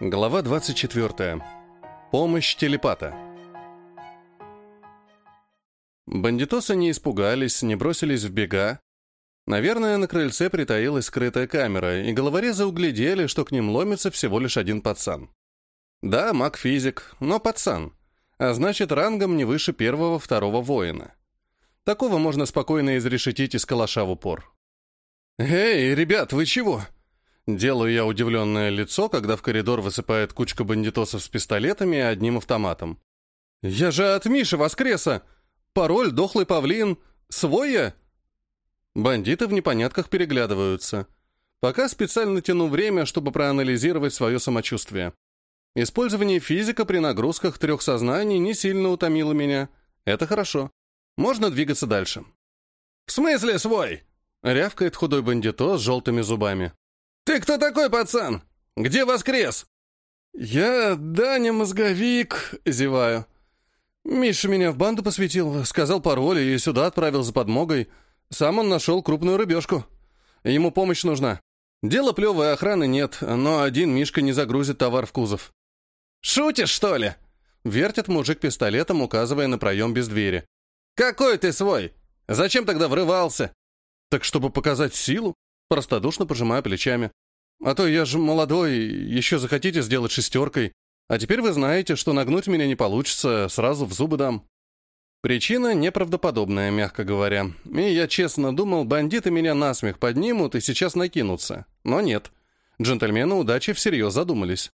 Глава 24. Помощь телепата. Бандитосы не испугались, не бросились в бега. Наверное, на крыльце притаилась скрытая камера, и головорезы углядели, что к ним ломится всего лишь один пацан. Да, маг-физик, но пацан. А значит, рангом не выше первого-второго воина. Такого можно спокойно изрешетить из калаша в упор. «Эй, ребят, вы чего?» Делаю я удивленное лицо, когда в коридор высыпает кучка бандитосов с пистолетами и одним автоматом. «Я же от Миши воскреса! Пароль «Дохлый павлин». Свой я?» Бандиты в непонятках переглядываются. Пока специально тяну время, чтобы проанализировать свое самочувствие. Использование физика при нагрузках трех сознаний не сильно утомило меня. Это хорошо. Можно двигаться дальше. «В смысле свой?» — рявкает худой бандито с желтыми зубами. «Ты кто такой, пацан? Где воскрес?» «Я Даня Мозговик», — зеваю. Миша меня в банду посвятил, сказал пароль и сюда отправил за подмогой. Сам он нашел крупную рыбешку. Ему помощь нужна. Дело плевое, охраны нет, но один Мишка не загрузит товар в кузов. «Шутишь, что ли?» Вертит мужик пистолетом, указывая на проем без двери. «Какой ты свой? Зачем тогда врывался?» «Так чтобы показать силу?» Простодушно пожимаю плечами. А то я же молодой, еще захотите сделать шестеркой. А теперь вы знаете, что нагнуть меня не получится, сразу в зубы дам. Причина неправдоподобная, мягко говоря. И я честно думал, бандиты меня насмех поднимут и сейчас накинутся. Но нет. Джентльмены удачи всерьез задумались.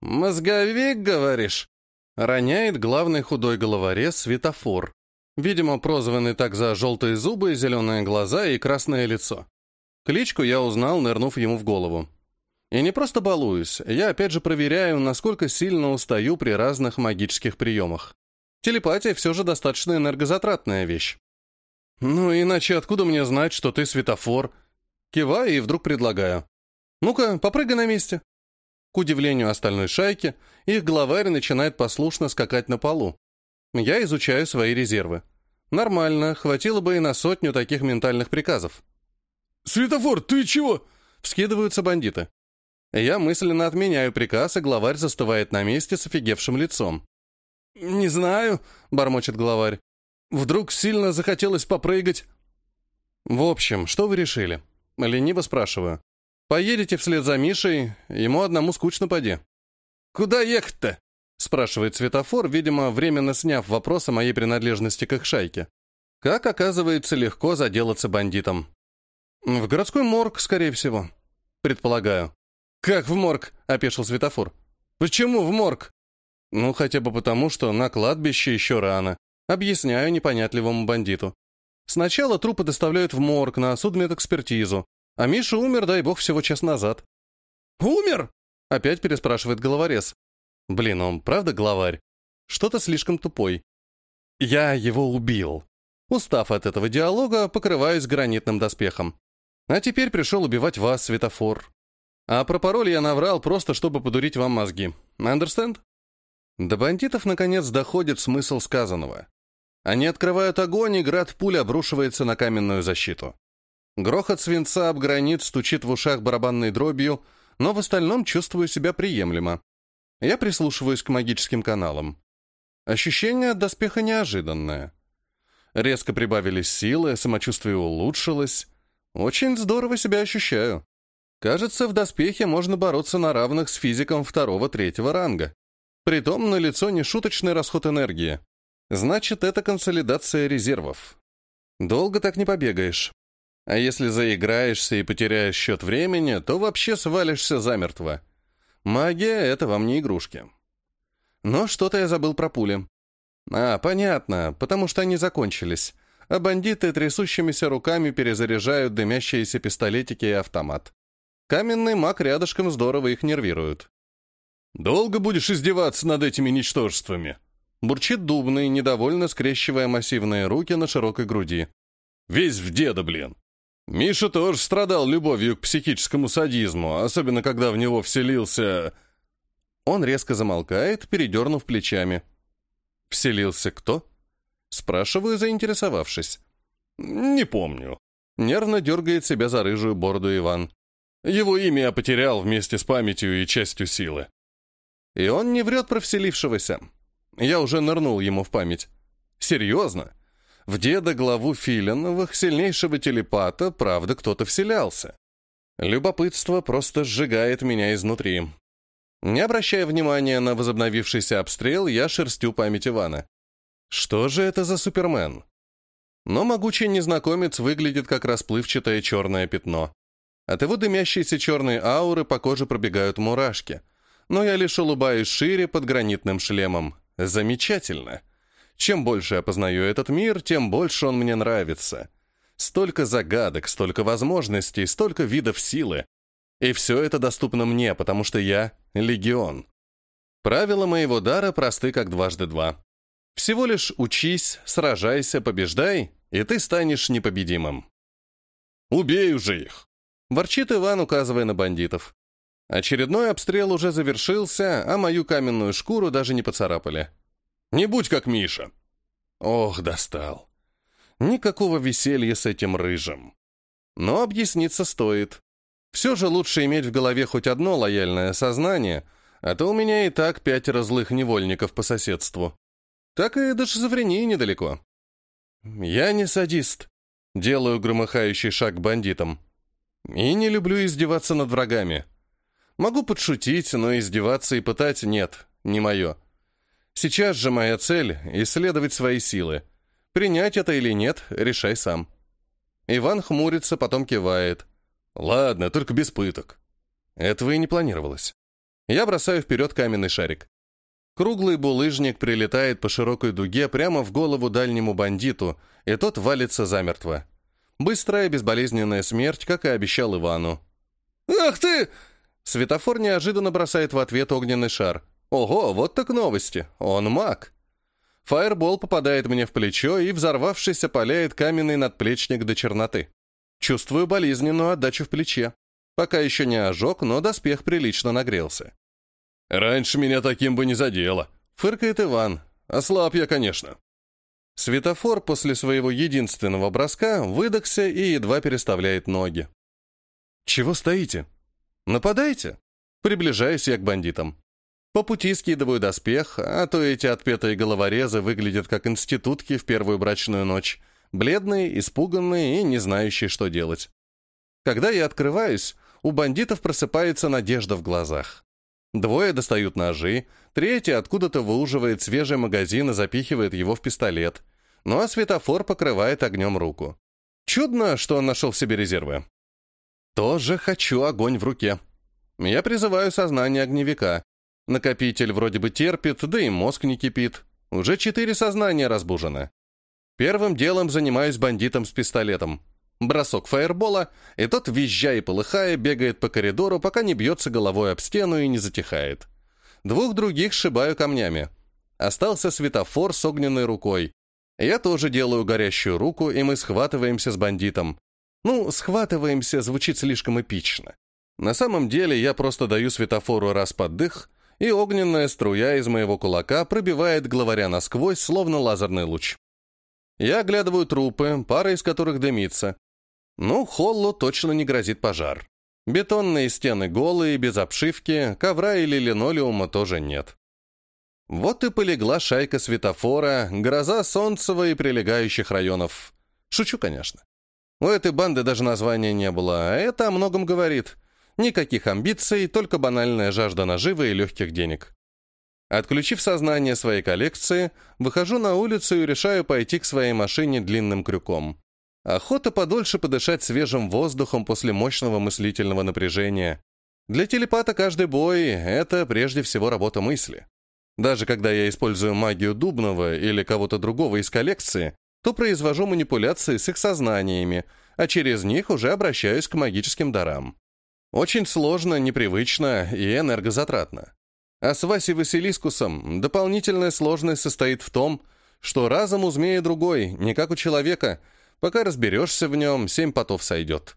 «Мозговик, говоришь?» Роняет главный худой головорез светофор. Видимо, прозванный так за желтые зубы, зеленые глаза и красное лицо. Кличку я узнал, нырнув ему в голову. И не просто балуюсь, я опять же проверяю, насколько сильно устаю при разных магических приемах. Телепатия все же достаточно энергозатратная вещь. Ну, иначе откуда мне знать, что ты светофор? Киваю и вдруг предлагаю. Ну-ка, попрыгай на месте. К удивлению остальной шайки, их главарь начинает послушно скакать на полу. Я изучаю свои резервы. Нормально, хватило бы и на сотню таких ментальных приказов. «Светофор, ты чего?» — вскидываются бандиты. Я мысленно отменяю приказ, и главарь застывает на месте с офигевшим лицом. «Не знаю», — бормочет главарь. «Вдруг сильно захотелось попрыгать». «В общем, что вы решили?» Лениво спрашиваю. «Поедете вслед за Мишей, ему одному скучно поди». «Куда ехать-то?» — спрашивает светофор, видимо, временно сняв вопрос о моей принадлежности к их шайке. Как оказывается, легко заделаться бандитам. «В городской морг, скорее всего. Предполагаю». «Как в морг?» — опешил светофор. «Почему в морг?» «Ну, хотя бы потому, что на кладбище еще рано. Объясняю непонятливому бандиту. Сначала трупы доставляют в морг на судмедэкспертизу, а Миша умер, дай бог, всего час назад». «Умер?» — опять переспрашивает головорез. «Блин, он правда главарь? Что-то слишком тупой». «Я его убил». Устав от этого диалога, покрываюсь гранитным доспехом. А теперь пришел убивать вас, светофор. А про пароль я наврал просто, чтобы подурить вам мозги. Understand? До бандитов, наконец, доходит смысл сказанного. Они открывают огонь, и град пуль обрушивается на каменную защиту. Грохот свинца об гранит стучит в ушах барабанной дробью, но в остальном чувствую себя приемлемо. Я прислушиваюсь к магическим каналам. Ощущение от доспеха неожиданное. Резко прибавились силы, самочувствие улучшилось. Очень здорово себя ощущаю. Кажется, в доспехе можно бороться на равных с физиком второго-третьего ранга. Притом на лицо нешуточный расход энергии. Значит, это консолидация резервов. Долго так не побегаешь. А если заиграешься и потеряешь счет времени, то вообще свалишься замертво. Магия — это вам не игрушки. Но что-то я забыл про пули. А, понятно, потому что они закончились а бандиты трясущимися руками перезаряжают дымящиеся пистолетики и автомат. Каменный маг рядышком здорово их нервирует. «Долго будешь издеваться над этими ничтожествами?» Бурчит дубный, недовольно скрещивая массивные руки на широкой груди. «Весь в деда, блин!» Миша тоже страдал любовью к психическому садизму, особенно когда в него вселился... Он резко замолкает, передернув плечами. «Вселился кто?» Спрашиваю, заинтересовавшись. «Не помню». Нервно дергает себя за рыжую бороду Иван. Его имя я потерял вместе с памятью и частью силы. И он не врет про вселившегося. Я уже нырнул ему в память. Серьезно? В деда главу Филиновых, сильнейшего телепата, правда, кто-то вселялся. Любопытство просто сжигает меня изнутри. Не обращая внимания на возобновившийся обстрел, я шерстю память Ивана. Что же это за Супермен? Но могучий незнакомец выглядит как расплывчатое черное пятно. От его дымящейся черной ауры по коже пробегают мурашки. Но я лишь улыбаюсь шире под гранитным шлемом. Замечательно. Чем больше я познаю этот мир, тем больше он мне нравится. Столько загадок, столько возможностей, столько видов силы. И все это доступно мне, потому что я — легион. Правила моего дара просты, как дважды два. Всего лишь учись, сражайся, побеждай, и ты станешь непобедимым. «Убей уже их!» — ворчит Иван, указывая на бандитов. Очередной обстрел уже завершился, а мою каменную шкуру даже не поцарапали. Не будь как Миша. Ох, достал. Никакого веселья с этим рыжим. Но объясниться стоит. Все же лучше иметь в голове хоть одно лояльное сознание, а то у меня и так пятеро злых невольников по соседству. Так и до шизофрении недалеко. Я не садист. Делаю громыхающий шаг к бандитам. И не люблю издеваться над врагами. Могу подшутить, но издеваться и пытать нет, не мое. Сейчас же моя цель — исследовать свои силы. Принять это или нет, решай сам. Иван хмурится, потом кивает. Ладно, только без пыток. Этого и не планировалось. Я бросаю вперед каменный шарик. Круглый булыжник прилетает по широкой дуге прямо в голову дальнему бандиту, и тот валится замертво. Быстрая, безболезненная смерть, как и обещал Ивану. «Ах ты!» Светофор неожиданно бросает в ответ огненный шар. Ого, вот так новости. Он маг. Фаербол попадает мне в плечо и, взорвавшись, опаляет каменный надплечник до черноты. Чувствую болезненную отдачу в плече. Пока еще не ожог, но доспех прилично нагрелся. «Раньше меня таким бы не задело», — фыркает Иван. «Ослаб я, конечно». Светофор после своего единственного броска выдохся и едва переставляет ноги. «Чего стоите? Нападайте!» Приближаюсь я к бандитам. По пути скидываю доспех, а то эти отпетые головорезы выглядят как институтки в первую брачную ночь, бледные, испуганные и не знающие, что делать. Когда я открываюсь, у бандитов просыпается надежда в глазах. Двое достают ножи, третий откуда-то выуживает свежий магазин и запихивает его в пистолет, ну а светофор покрывает огнем руку. Чудно, что он нашел в себе резервы. Тоже хочу огонь в руке. Я призываю сознание огневика, Накопитель вроде бы терпит, да и мозг не кипит. Уже четыре сознания разбужены. Первым делом занимаюсь бандитом с пистолетом. Бросок фаербола, и тот, визжая и полыхая, бегает по коридору, пока не бьется головой об стену и не затихает. Двух других сшибаю камнями. Остался светофор с огненной рукой. Я тоже делаю горящую руку, и мы схватываемся с бандитом. Ну, схватываемся звучит слишком эпично. На самом деле я просто даю светофору раз под дых, и огненная струя из моего кулака пробивает главаря насквозь, словно лазерный луч. Я оглядываю трупы, пара из которых дымится. Ну, Холлу точно не грозит пожар. Бетонные стены голые, без обшивки, ковра или линолеума тоже нет. Вот и полегла шайка светофора, гроза Солнцева и прилегающих районов. Шучу, конечно. У этой банды даже названия не было, а это о многом говорит. Никаких амбиций, только банальная жажда наживы и легких денег. Отключив сознание своей коллекции, выхожу на улицу и решаю пойти к своей машине длинным крюком. Охота подольше подышать свежим воздухом после мощного мыслительного напряжения. Для телепата каждый бой — это прежде всего работа мысли. Даже когда я использую магию Дубного или кого-то другого из коллекции, то произвожу манипуляции с их сознаниями, а через них уже обращаюсь к магическим дарам. Очень сложно, непривычно и энергозатратно. А с Васей Василискусом дополнительная сложность состоит в том, что разум у змея другой, не как у человека. Пока разберешься в нем, семь потов сойдет.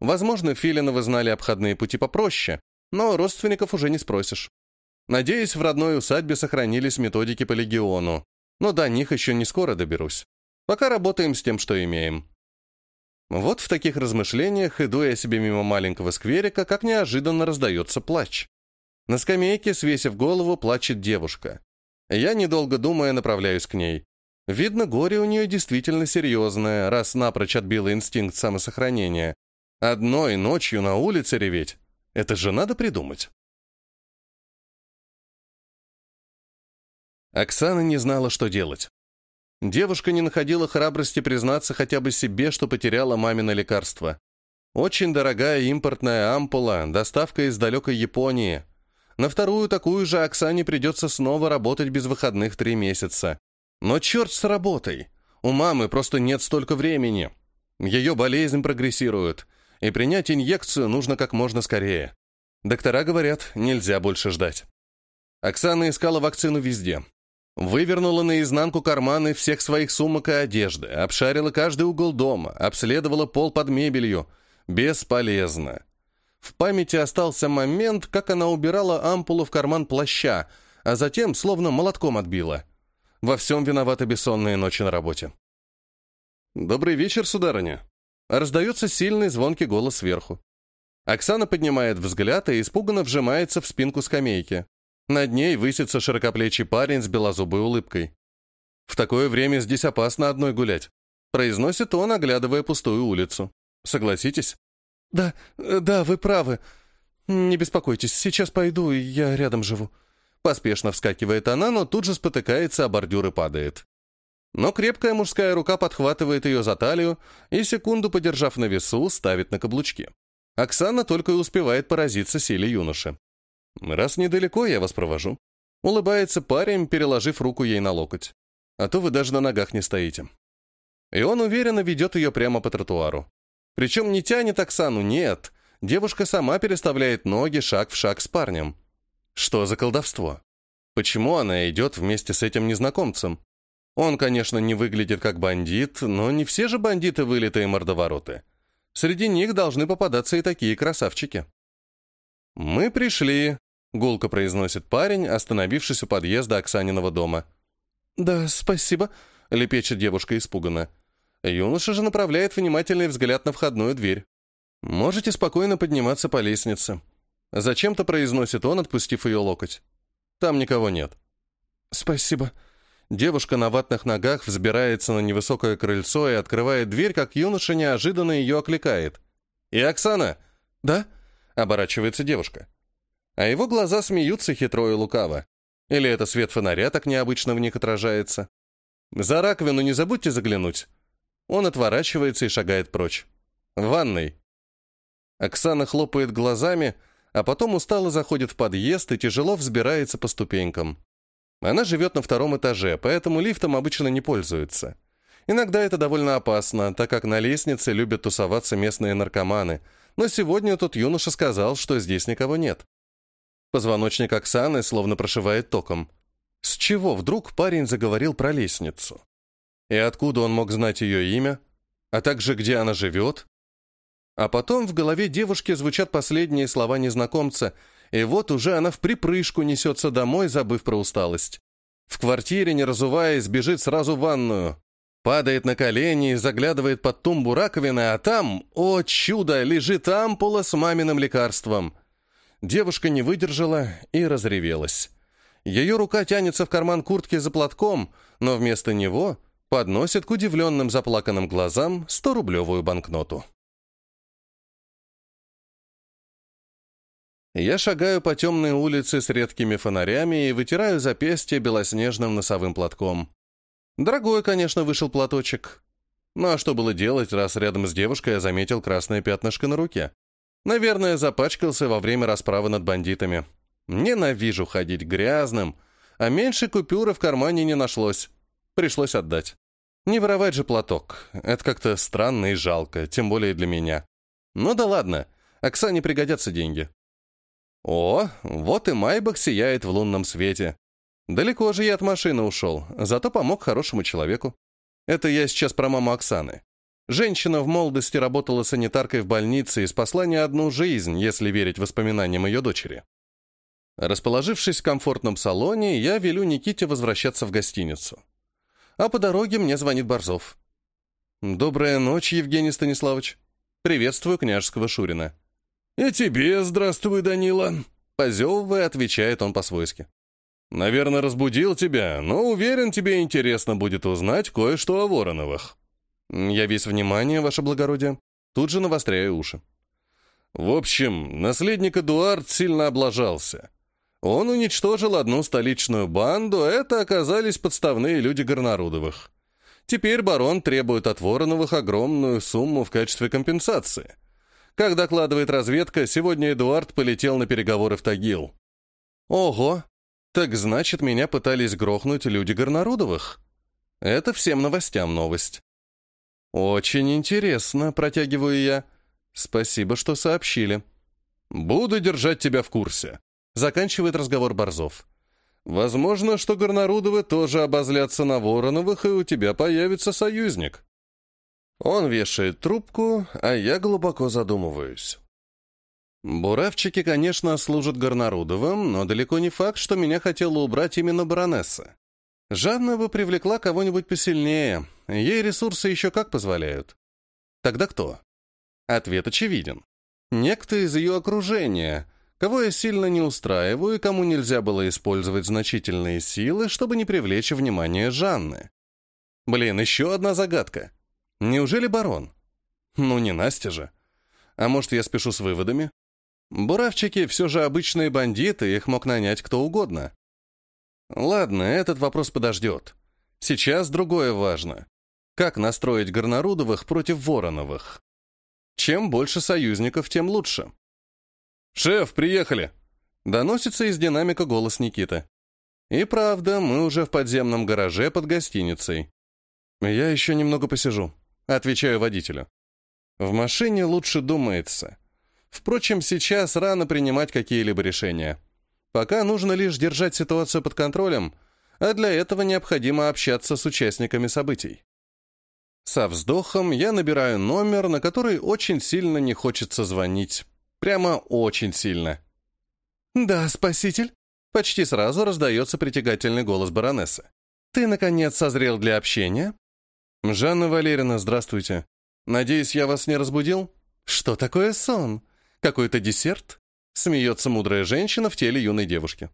Возможно, Филиновы знали обходные пути попроще, но родственников уже не спросишь. Надеюсь, в родной усадьбе сохранились методики по легиону, но до них еще не скоро доберусь. Пока работаем с тем, что имеем. Вот в таких размышлениях иду я себе мимо маленького скверика, как неожиданно раздается плач. На скамейке, свесив голову, плачет девушка. Я, недолго думая, направляюсь к ней. Видно, горе у нее действительно серьезное, раз напрочь отбила инстинкт самосохранения. Одной ночью на улице реветь. Это же надо придумать. Оксана не знала, что делать. Девушка не находила храбрости признаться хотя бы себе, что потеряла мамино лекарство. Очень дорогая импортная ампула, доставка из далекой Японии. На вторую такую же Оксане придется снова работать без выходных три месяца. Но черт с работой. У мамы просто нет столько времени. Ее болезнь прогрессирует, и принять инъекцию нужно как можно скорее. Доктора говорят, нельзя больше ждать. Оксана искала вакцину везде. Вывернула наизнанку карманы всех своих сумок и одежды, обшарила каждый угол дома, обследовала пол под мебелью. Бесполезно. В памяти остался момент, как она убирала ампулу в карман плаща, а затем словно молотком отбила — во всем виноваты бессонные ночи на работе. «Добрый вечер, сударыня!» Раздается сильный звонкий голос сверху. Оксана поднимает взгляд и испуганно вжимается в спинку скамейки. Над ней высится широкоплечий парень с белозубой улыбкой. «В такое время здесь опасно одной гулять», произносит он, оглядывая пустую улицу. «Согласитесь?» «Да, да, вы правы. Не беспокойтесь, сейчас пойду, я рядом живу», Поспешно вскакивает она, но тут же спотыкается о бордюр и падает. Но крепкая мужская рука подхватывает ее за талию и, секунду подержав на весу, ставит на каблучки. Оксана только и успевает поразиться силе юноши. «Раз недалеко, я вас провожу». Улыбается парень, переложив руку ей на локоть. «А то вы даже на ногах не стоите». И он уверенно ведет ее прямо по тротуару. Причем не тянет Оксану, нет. Девушка сама переставляет ноги шаг в шаг с парнем. Что за колдовство? Почему она идет вместе с этим незнакомцем? Он, конечно, не выглядит как бандит, но не все же бандиты вылитые мордовороты. Среди них должны попадаться и такие красавчики. «Мы пришли», — гулко произносит парень, остановившись у подъезда Оксаниного дома. «Да, спасибо», — лепечет девушка испуганно. Юноша же направляет внимательный взгляд на входную дверь. «Можете спокойно подниматься по лестнице. Зачем-то произносит он, отпустив ее локоть. Там никого нет. Спасибо. Девушка на ватных ногах взбирается на невысокое крыльцо и открывает дверь, как юноша неожиданно ее окликает. «И Оксана?» «Да?» — оборачивается девушка. А его глаза смеются хитро и лукаво. Или это свет фонаря так необычно в них отражается? «За раковину не забудьте заглянуть». Он отворачивается и шагает прочь. «В ванной». Оксана хлопает глазами, а потом устало заходит в подъезд и тяжело взбирается по ступенькам. Она живет на втором этаже, поэтому лифтом обычно не пользуется. Иногда это довольно опасно, так как на лестнице любят тусоваться местные наркоманы, но сегодня тот юноша сказал, что здесь никого нет. Позвоночник Оксаны словно прошивает током. С чего вдруг парень заговорил про лестницу? И откуда он мог знать ее имя? А также где она живет? А потом в голове девушки звучат последние слова незнакомца, и вот уже она в припрыжку несется домой, забыв про усталость. В квартире, не разуваясь, бежит сразу в ванную. Падает на колени и заглядывает под тумбу раковины, а там, о чудо, лежит ампула с маминым лекарством. Девушка не выдержала и разревелась. Ее рука тянется в карман куртки за платком, но вместо него подносит к удивленным заплаканным глазам 100-рублевую банкноту. Я шагаю по темной улице с редкими фонарями и вытираю запястье белоснежным носовым платком. Дорогой, конечно, вышел платочек. Ну а что было делать, раз рядом с девушкой я заметил красное пятнышко на руке? Наверное, запачкался во время расправы над бандитами. Ненавижу ходить грязным, а меньше купюры в кармане не нашлось. Пришлось отдать. Не воровать же платок. Это как-то странно и жалко, тем более для меня. Ну да ладно, Оксане пригодятся деньги. О, вот и Майбах сияет в лунном свете. Далеко же я от машины ушел, зато помог хорошему человеку. Это я сейчас про маму Оксаны. Женщина в молодости работала санитаркой в больнице и спасла не одну жизнь, если верить воспоминаниям ее дочери. Расположившись в комфортном салоне, я велю Никите возвращаться в гостиницу. А по дороге мне звонит Борзов. «Добрая ночь, Евгений Станиславович. Приветствую княжеского Шурина». «И тебе здравствуй, Данила!» Позевывая, отвечает он по-свойски. «Наверное, разбудил тебя, но уверен, тебе интересно будет узнать кое-что о Вороновых». «Я весь внимание, ваше благородие». Тут же навостряю уши. В общем, наследник Эдуард сильно облажался. Он уничтожил одну столичную банду, а это оказались подставные люди Горнарудовых. Теперь барон требует от Вороновых огромную сумму в качестве компенсации. Как докладывает разведка, сегодня Эдуард полетел на переговоры в Тагил. Ого! Так значит, меня пытались грохнуть люди Горнарудовых? Это всем новостям новость. Очень интересно, протягиваю я. Спасибо, что сообщили. Буду держать тебя в курсе. Заканчивает разговор Борзов. Возможно, что Горнарудовы тоже обозлятся на Вороновых, и у тебя появится союзник. Он вешает трубку, а я глубоко задумываюсь. Буравчики, конечно, служат Горнарудовым, но далеко не факт, что меня хотела убрать именно баронесса. Жанна бы привлекла кого-нибудь посильнее, ей ресурсы еще как позволяют. Тогда кто? Ответ очевиден. Некто из ее окружения, кого я сильно не устраиваю и кому нельзя было использовать значительные силы, чтобы не привлечь внимание Жанны. Блин, еще одна загадка. Неужели барон? Ну, не Настя же. А может, я спешу с выводами? Буравчики все же обычные бандиты, их мог нанять кто угодно. Ладно, этот вопрос подождет. Сейчас другое важно. Как настроить Горнарудовых против Вороновых? Чем больше союзников, тем лучше. «Шеф, приехали!» Доносится из динамика голос Никиты. И правда, мы уже в подземном гараже под гостиницей. Я еще немного посижу. Отвечаю водителю. В машине лучше думается. Впрочем, сейчас рано принимать какие-либо решения. Пока нужно лишь держать ситуацию под контролем, а для этого необходимо общаться с участниками событий. Со вздохом я набираю номер, на который очень сильно не хочется звонить. Прямо очень сильно. «Да, спаситель?» Почти сразу раздается притягательный голос баронессы. «Ты, наконец, созрел для общения?» «Жанна Валерьевна, здравствуйте. Надеюсь, я вас не разбудил?» «Что такое сон? Какой-то десерт?» Смеется мудрая женщина в теле юной девушки.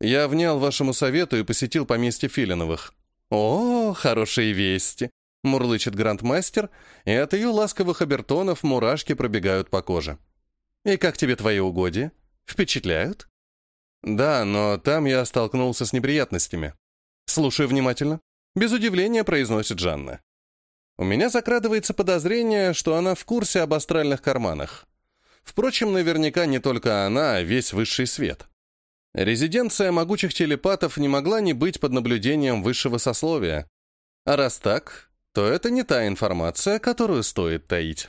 «Я внял вашему совету и посетил поместье Филиновых». «О, хорошие вести!» — мурлычет грандмастер, и от ее ласковых обертонов мурашки пробегают по коже. «И как тебе твои угодья? Впечатляют?» «Да, но там я столкнулся с неприятностями». «Слушаю внимательно». Без удивления произносит Жанна. У меня закрадывается подозрение, что она в курсе об астральных карманах. Впрочем, наверняка не только она, а весь высший свет. Резиденция могучих телепатов не могла не быть под наблюдением высшего сословия. А раз так, то это не та информация, которую стоит таить.